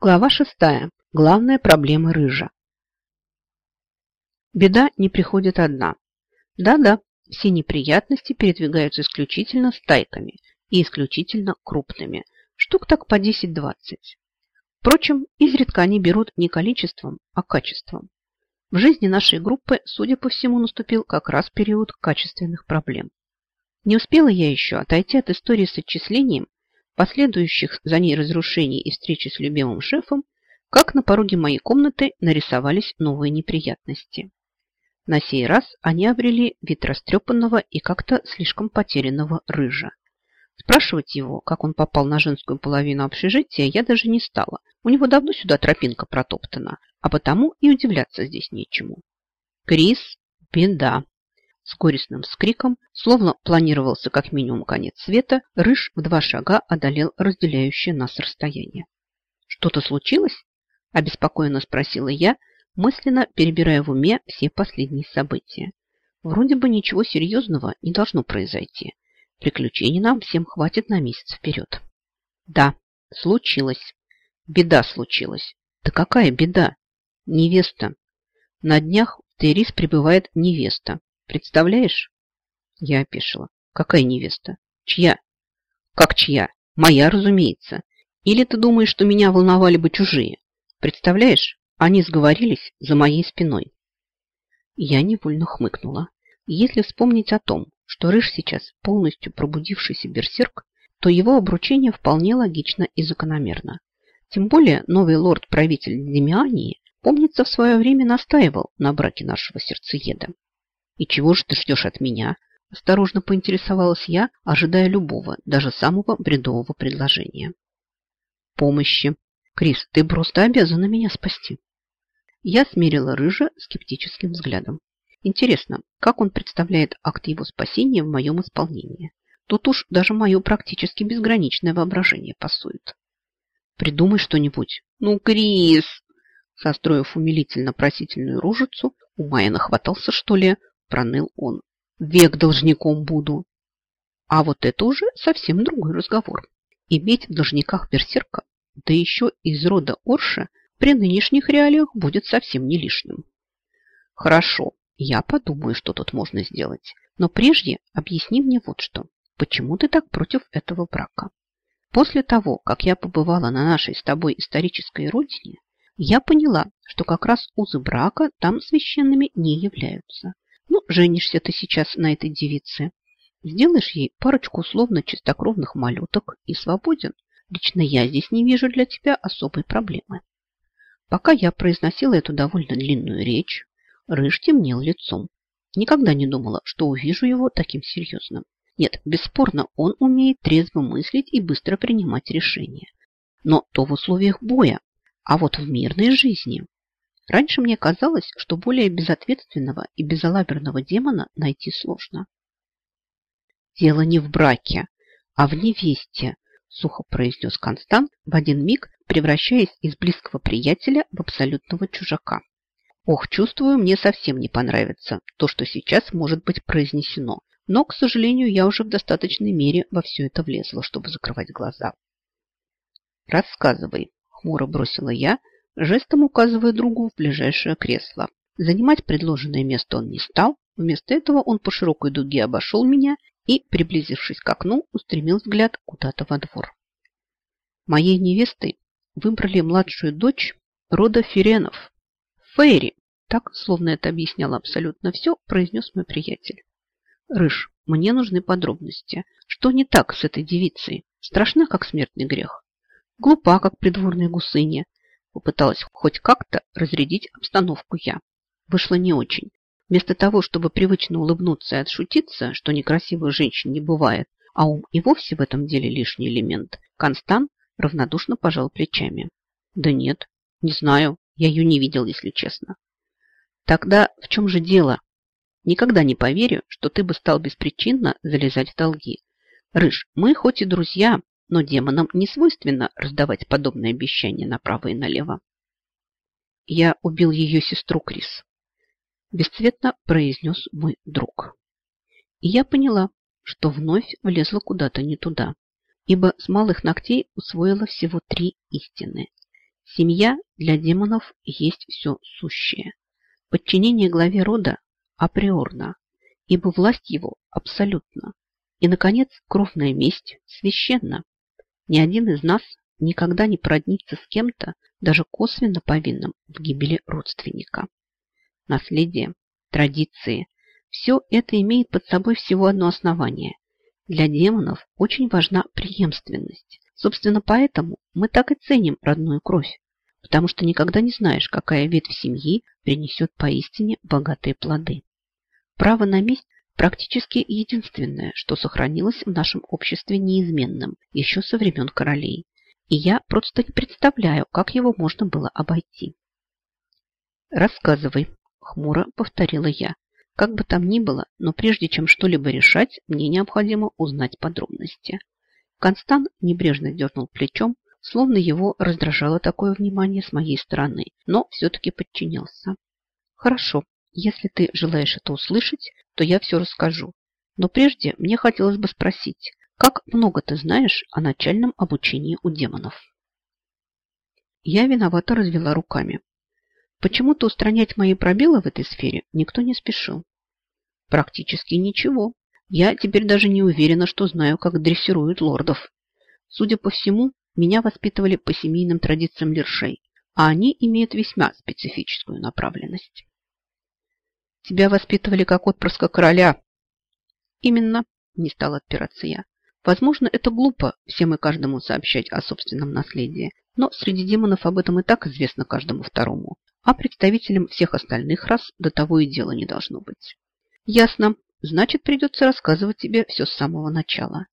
Глава шестая. Главная проблема рыжа. Беда не приходит одна. Да-да, все неприятности передвигаются исключительно стайками и исключительно крупными. Штук так по 10-20. Впрочем, изредка они берут не количеством, а качеством. В жизни нашей группы, судя по всему, наступил как раз период качественных проблем. Не успела я еще отойти от истории с отчислением, последующих за ней разрушений и встречи с любимым шефом, как на пороге моей комнаты нарисовались новые неприятности. На сей раз они обрели вид растрепанного и как-то слишком потерянного рыжа. Спрашивать его, как он попал на женскую половину общежития, я даже не стала. У него давно сюда тропинка протоптана, а потому и удивляться здесь нечему. Крис – беда. С горестным скриком, словно планировался как минимум конец света, Рыж в два шага одолел разделяющее нас расстояние. «Что-то случилось?» – обеспокоенно спросила я, мысленно перебирая в уме все последние события. Вроде бы ничего серьезного не должно произойти. Приключений нам всем хватит на месяц вперед. Да, случилось. Беда случилась. Да какая беда? Невеста. На днях в Терис прибывает невеста. Представляешь? Я опешила. Какая невеста? Чья? Как чья? Моя, разумеется. Или ты думаешь, что меня волновали бы чужие? Представляешь, они сговорились за моей спиной. Я невольно хмыкнула. Если вспомнить о том, что Рыж сейчас полностью пробудившийся берсерк, то его обручение вполне логично и закономерно. Тем более новый лорд-правитель Демиании, помнится, в свое время настаивал на браке нашего сердцееда. «И чего же ты ждешь от меня?» – осторожно поинтересовалась я, ожидая любого, даже самого бредового предложения. «Помощи. Крис, ты просто обязана меня спасти». Я смерила Рыжа скептическим взглядом. Интересно, как он представляет акт его спасения в моем исполнении? Тут уж даже мое практически безграничное воображение пасует. Придумай что-нибудь. Ну, Крис! Состроив умилительно-просительную ружицу, ума я нахватался, что ли, проныл он. Век должником буду. А вот это уже совсем другой разговор. Иметь в должниках берсерка, да еще из рода Орша, при нынешних реалиях будет совсем не лишним. Хорошо, я подумаю, что тут можно сделать. Но прежде объясни мне вот что. Почему ты так против этого брака? После того, как я побывала на нашей с тобой исторической родине, я поняла, что как раз узы брака там священными не являются. Ну, женишься ты сейчас на этой девице. Сделаешь ей парочку условно чистокровных малюток и свободен. Лично я здесь не вижу для тебя особой проблемы. Пока я произносила эту довольно длинную речь, Рыж темнел лицом. Никогда не думала, что увижу его таким серьезным. Нет, бесспорно, он умеет трезво мыслить и быстро принимать решения. Но то в условиях боя, а вот в мирной жизни. Раньше мне казалось, что более безответственного и безалаберного демона найти сложно. «Дело не в браке, а в невесте», – сухо произнес Констант, в один миг превращаясь из близкого приятеля в абсолютного чужака. Ох, чувствую, мне совсем не понравится то, что сейчас может быть произнесено. Но, к сожалению, я уже в достаточной мере во все это влезла, чтобы закрывать глаза. «Рассказывай», – хмуро бросила я, жестом указывая другу в ближайшее кресло. Занимать предложенное место он не стал. Вместо этого он по широкой дуге обошел меня и, приблизившись к окну, устремил взгляд куда-то во двор. Моей невестой выбрали младшую дочь рода Ференов, Фейри, так, словно это объясняло абсолютно все, произнес мой приятель. Рыж, мне нужны подробности. Что не так с этой девицей? Страшна, как смертный грех. Глупа, как придворная гусыня. Попыталась хоть как-то разрядить обстановку я. Вышло не очень. Вместо того, чтобы привычно улыбнуться и отшутиться, что некрасивых женщин не бывает, а ум и вовсе в этом деле лишний элемент, Констан равнодушно пожал плечами. Да нет, не знаю, я ее не видел, если честно. Тогда в чем же дело? Никогда не поверю, что ты бы стал беспричинно залезать в долги. Рыж, мы хоть и друзья, но демонам не свойственно раздавать подобные обещания направо и налево. Я убил ее сестру Крис. Бесцветно произнес мой друг. И я поняла, что вновь влезла куда-то не туда, ибо с малых ногтей усвоила всего три истины. Семья для демонов есть все сущее. Подчинение главе рода априорно, ибо власть его абсолютна. И, наконец, кровная месть священна. Ни один из нас никогда не проднится с кем-то, даже косвенно повинным в гибели родственника. Наследие, традиции – все это имеет под собой всего одно основание. Для демонов очень важна преемственность. Собственно, поэтому мы так и ценим родную кровь, потому что никогда не знаешь, какая ветвь семьи принесет поистине богатые плоды. Право на месть практически единственное, что сохранилось в нашем обществе неизменным еще со времен королей. И я просто не представляю, как его можно было обойти. «Рассказывай», – хмуро повторила я. «Как бы там ни было, но прежде чем что-либо решать, мне необходимо узнать подробности». Констан небрежно дернул плечом, словно его раздражало такое внимание с моей стороны, но все-таки подчинился. «Хорошо, если ты желаешь это услышать, то я все расскажу. Но прежде мне хотелось бы спросить, как много ты знаешь о начальном обучении у демонов? Я виновато развела руками. Почему-то устранять мои пробелы в этой сфере никто не спешил. Практически ничего. Я теперь даже не уверена, что знаю, как дрессируют лордов. Судя по всему, меня воспитывали по семейным традициям лершей, а они имеют весьма специфическую направленность. Тебя воспитывали как отпрыска короля. Именно, не стал отпираться я. Возможно, это глупо всем и каждому сообщать о собственном наследии, но среди демонов об этом и так известно каждому второму, а представителям всех остальных рас до того и дела не должно быть. Ясно. Значит, придется рассказывать тебе все с самого начала.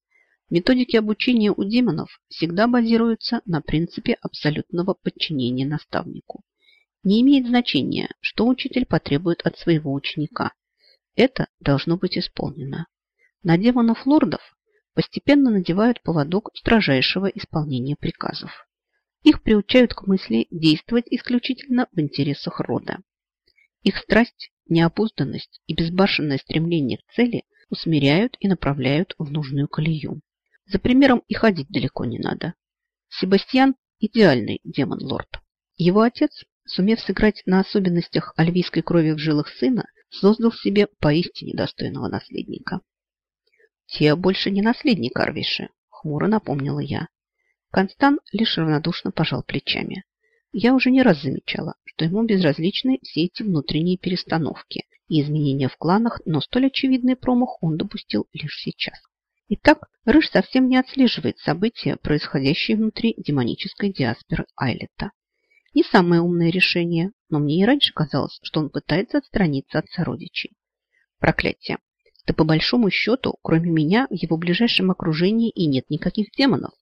Методики обучения у демонов всегда базируются на принципе абсолютного подчинения наставнику. Не имеет значения, что учитель потребует от своего ученика. Это должно быть исполнено. На демонов-лордов постепенно надевают поводок строжайшего исполнения приказов. Их приучают к мысли действовать исключительно в интересах рода. Их страсть, неопузданность и безбашенное стремление к цели усмиряют и направляют в нужную колею. За примером и ходить далеко не надо. Себастьян – идеальный демон-лорд. Его отец сумев сыграть на особенностях альвийской крови в жилах сына, создал себе поистине достойного наследника. «Те больше не наследник Арвиши», – хмуро напомнила я. Констан лишь равнодушно пожал плечами. Я уже не раз замечала, что ему безразличны все эти внутренние перестановки и изменения в кланах, но столь очевидный промах он допустил лишь сейчас. Итак, Рыж совсем не отслеживает события, происходящие внутри демонической диаспоры Айлета. Не самое умное решение, но мне и раньше казалось, что он пытается отстраниться от сородичей. Проклятие. Да по большому счету, кроме меня, в его ближайшем окружении и нет никаких демонов.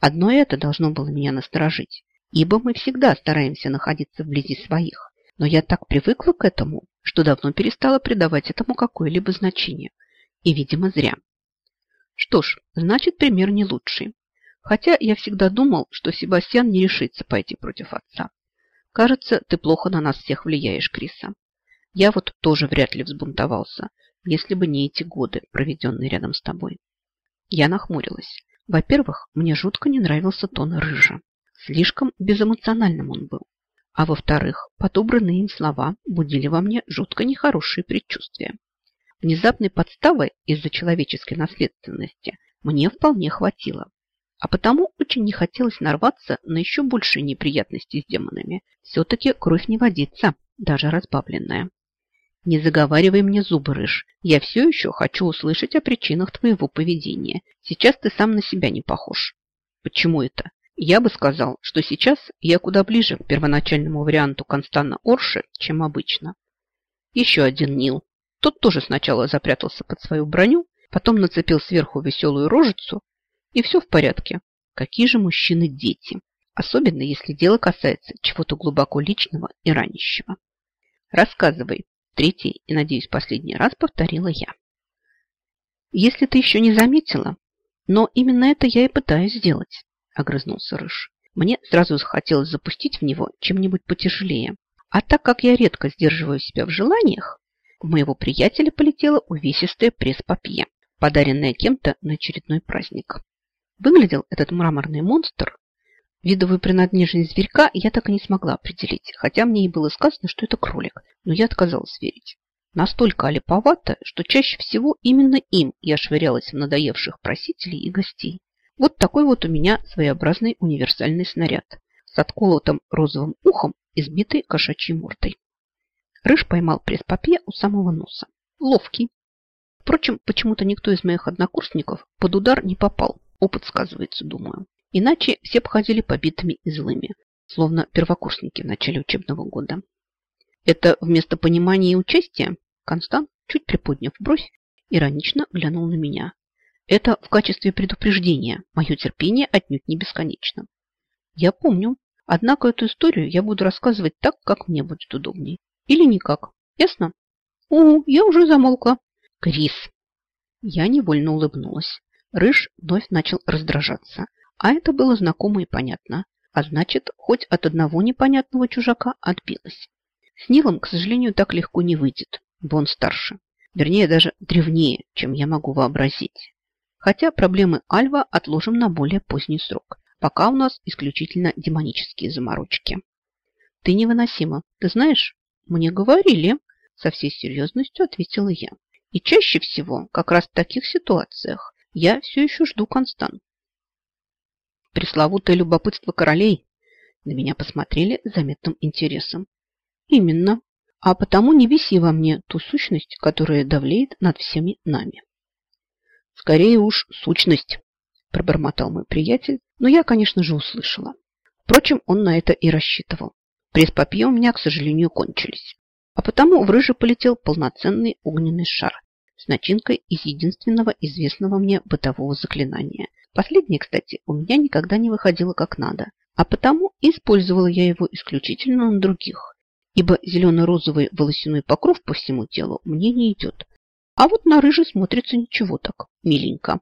Одно это должно было меня насторожить, ибо мы всегда стараемся находиться вблизи своих. Но я так привыкла к этому, что давно перестала придавать этому какое-либо значение. И, видимо, зря. Что ж, значит, пример не лучший. Хотя я всегда думал, что Себастьян не решится пойти против отца. Кажется, ты плохо на нас всех влияешь, Криса. Я вот тоже вряд ли взбунтовался, если бы не эти годы, проведенные рядом с тобой. Я нахмурилась. Во-первых, мне жутко не нравился тон рыжа. Слишком безэмоциональным он был. А во-вторых, подобранные им слова будили во мне жутко нехорошие предчувствия. Внезапной подставы из-за человеческой наследственности мне вполне хватило. А потому очень не хотелось нарваться на еще большие неприятности с демонами. Все-таки кровь не водится, даже разбавленная. Не заговаривай мне зубы, Рыж. Я все еще хочу услышать о причинах твоего поведения. Сейчас ты сам на себя не похож. Почему это? Я бы сказал, что сейчас я куда ближе к первоначальному варианту Констана Орши, чем обычно. Еще один Нил. Тот тоже сначала запрятался под свою броню, потом нацепил сверху веселую рожицу и все в порядке. Какие же мужчины дети? Особенно, если дело касается чего-то глубоко личного и ранящего. Рассказывай. Третий и, надеюсь, последний раз повторила я. Если ты еще не заметила, но именно это я и пытаюсь сделать, огрызнулся Рыж. Мне сразу захотелось запустить в него чем-нибудь потяжелее. А так как я редко сдерживаю себя в желаниях, у моего приятеля полетела увесистая пресс-папье, подаренная кем-то на очередной праздник. Выглядел этот мраморный монстр Видовую принадлежность зверька я так и не смогла определить, хотя мне и было сказано, что это кролик, но я отказалась верить. Настолько олиповато, что чаще всего именно им я швырялась в надоевших просителей и гостей. Вот такой вот у меня своеобразный универсальный снаряд с отколотым розовым ухом и сбитой кошачьей мордой. Рыж поймал пресс-папье у самого носа. Ловкий. Впрочем, почему-то никто из моих однокурсников под удар не попал. Опыт сказывается, думаю. Иначе все обходили побитыми и злыми, словно первокурсники в начале учебного года. Это вместо понимания и участия Констант, чуть приподняв бровь, иронично глянул на меня. Это в качестве предупреждения. Мое терпение отнюдь не бесконечно. Я помню. Однако эту историю я буду рассказывать так, как мне будет удобней. Или никак. Ясно? О, я уже замолкла. Крис. Я невольно улыбнулась. Рыж вновь начал раздражаться. А это было знакомо и понятно. А значит, хоть от одного непонятного чужака отбилась. С Нилом, к сожалению, так легко не выйдет. Бон старше. Вернее, даже древнее, чем я могу вообразить. Хотя проблемы Альва отложим на более поздний срок. Пока у нас исключительно демонические заморочки. Ты невыносима. Ты знаешь, мне говорили, со всей серьезностью ответила я. И чаще всего, как раз в таких ситуациях, я все еще жду Констан. Пресловутое любопытство королей на меня посмотрели с заметным интересом. Именно. А потому не виси во мне ту сущность, которая давлеет над всеми нами. Скорее уж сущность, пробормотал мой приятель, но я, конечно же, услышала. Впрочем, он на это и рассчитывал. Пресс-папье у меня, к сожалению, кончились. А потому в рыжий полетел полноценный огненный шар с начинкой из единственного известного мне бытового заклинания. Последнее, кстати, у меня никогда не выходило как надо, а потому использовала я его исключительно на других, ибо зелено-розовый волосяной покров по всему телу мне не идет. А вот на рыжий смотрится ничего так, миленько.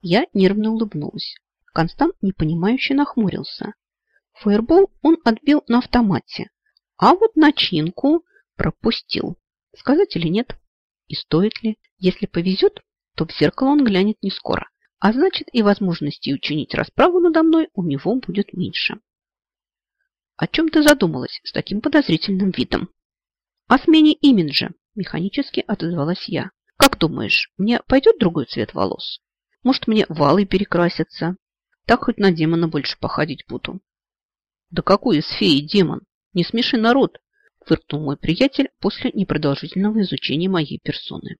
Я нервно улыбнулась. Констант непонимающе нахмурился. Фаербол он отбил на автомате, а вот начинку пропустил. Сказать или нет? И стоит ли? Если повезет, то в зеркало он глянет не скоро, а значит и возможности учинить расправу надо мной у него будет меньше. О чем ты задумалась с таким подозрительным видом? О смене имиджа, механически отозвалась я. Как думаешь, мне пойдет другой цвет волос? Может, мне валы перекрасятся? Так хоть на демона больше походить буду. Да какой из феи демон? Не смеши народ, фыркнул мой приятель после непродолжительного изучения моей персоны.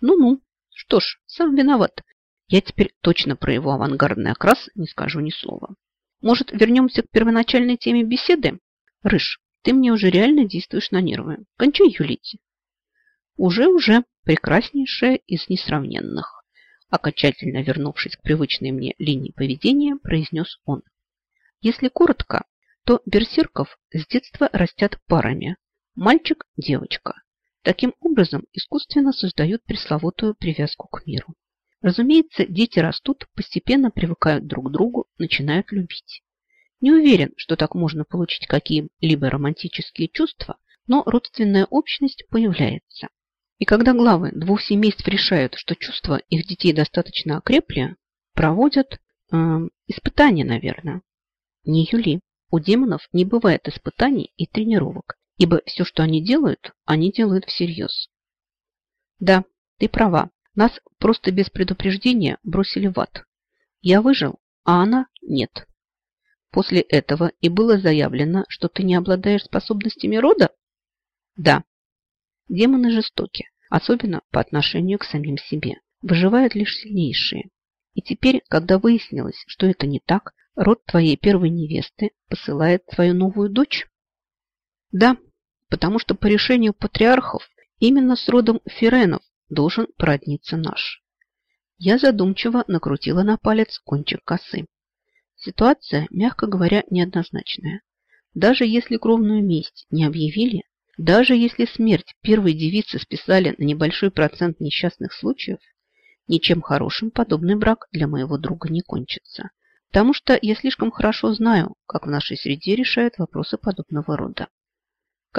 Ну-ну, что ж, сам виноват. Я теперь точно про его авангардный окрас не скажу ни слова. Может, вернемся к первоначальной теме беседы? Рыж, ты мне уже реально действуешь на нервы. Кончай юлить. Уже-уже прекраснейшая из несравненных. Окончательно вернувшись к привычной мне линии поведения, произнес он. Если коротко, то берсерков с детства растят парами. Мальчик-девочка. Таким образом, искусственно создают пресловутую привязку к миру. Разумеется, дети растут, постепенно привыкают друг к другу, начинают любить. Не уверен, что так можно получить какие-либо романтические чувства, но родственная общность появляется. И когда главы двух семейств решают, что чувства их детей достаточно окрепли, проводят э, испытания, наверное. Не Юли. У демонов не бывает испытаний и тренировок, ибо все, что они делают, они делают всерьез. Да, ты права. Нас просто без предупреждения бросили в ад. Я выжил, а она нет. После этого и было заявлено, что ты не обладаешь способностями рода? Да. Демоны жестоки, особенно по отношению к самим себе. Выживают лишь сильнейшие. И теперь, когда выяснилось, что это не так, род твоей первой невесты посылает свою новую дочь? Да, потому что по решению патриархов именно с родом Ференов должен породниться наш. Я задумчиво накрутила на палец кончик косы. Ситуация, мягко говоря, неоднозначная. Даже если кровную месть не объявили, даже если смерть первой девицы списали на небольшой процент несчастных случаев, ничем хорошим подобный брак для моего друга не кончится. Потому что я слишком хорошо знаю, как в нашей среде решают вопросы подобного рода.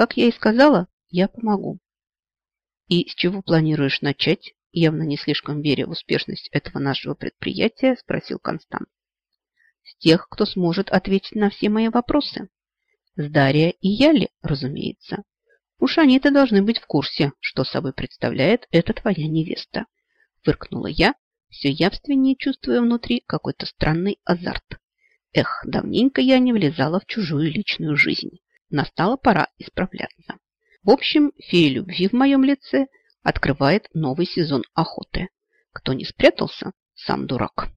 Как я и сказала, я помогу. И с чего планируешь начать? Явно не слишком веря в успешность этого нашего предприятия, спросил Констант. С тех, кто сможет ответить на все мои вопросы. С Дарья и Яли, разумеется. Уж они-то должны быть в курсе, что собой представляет эта твоя невеста. Фыркнула я, все явственнее чувствуя внутри какой-то странный азарт. Эх, давненько я не влезала в чужую личную жизнь. Настала пора исправляться. В общем, фея любви в моем лице открывает новый сезон охоты. Кто не спрятался, сам дурак.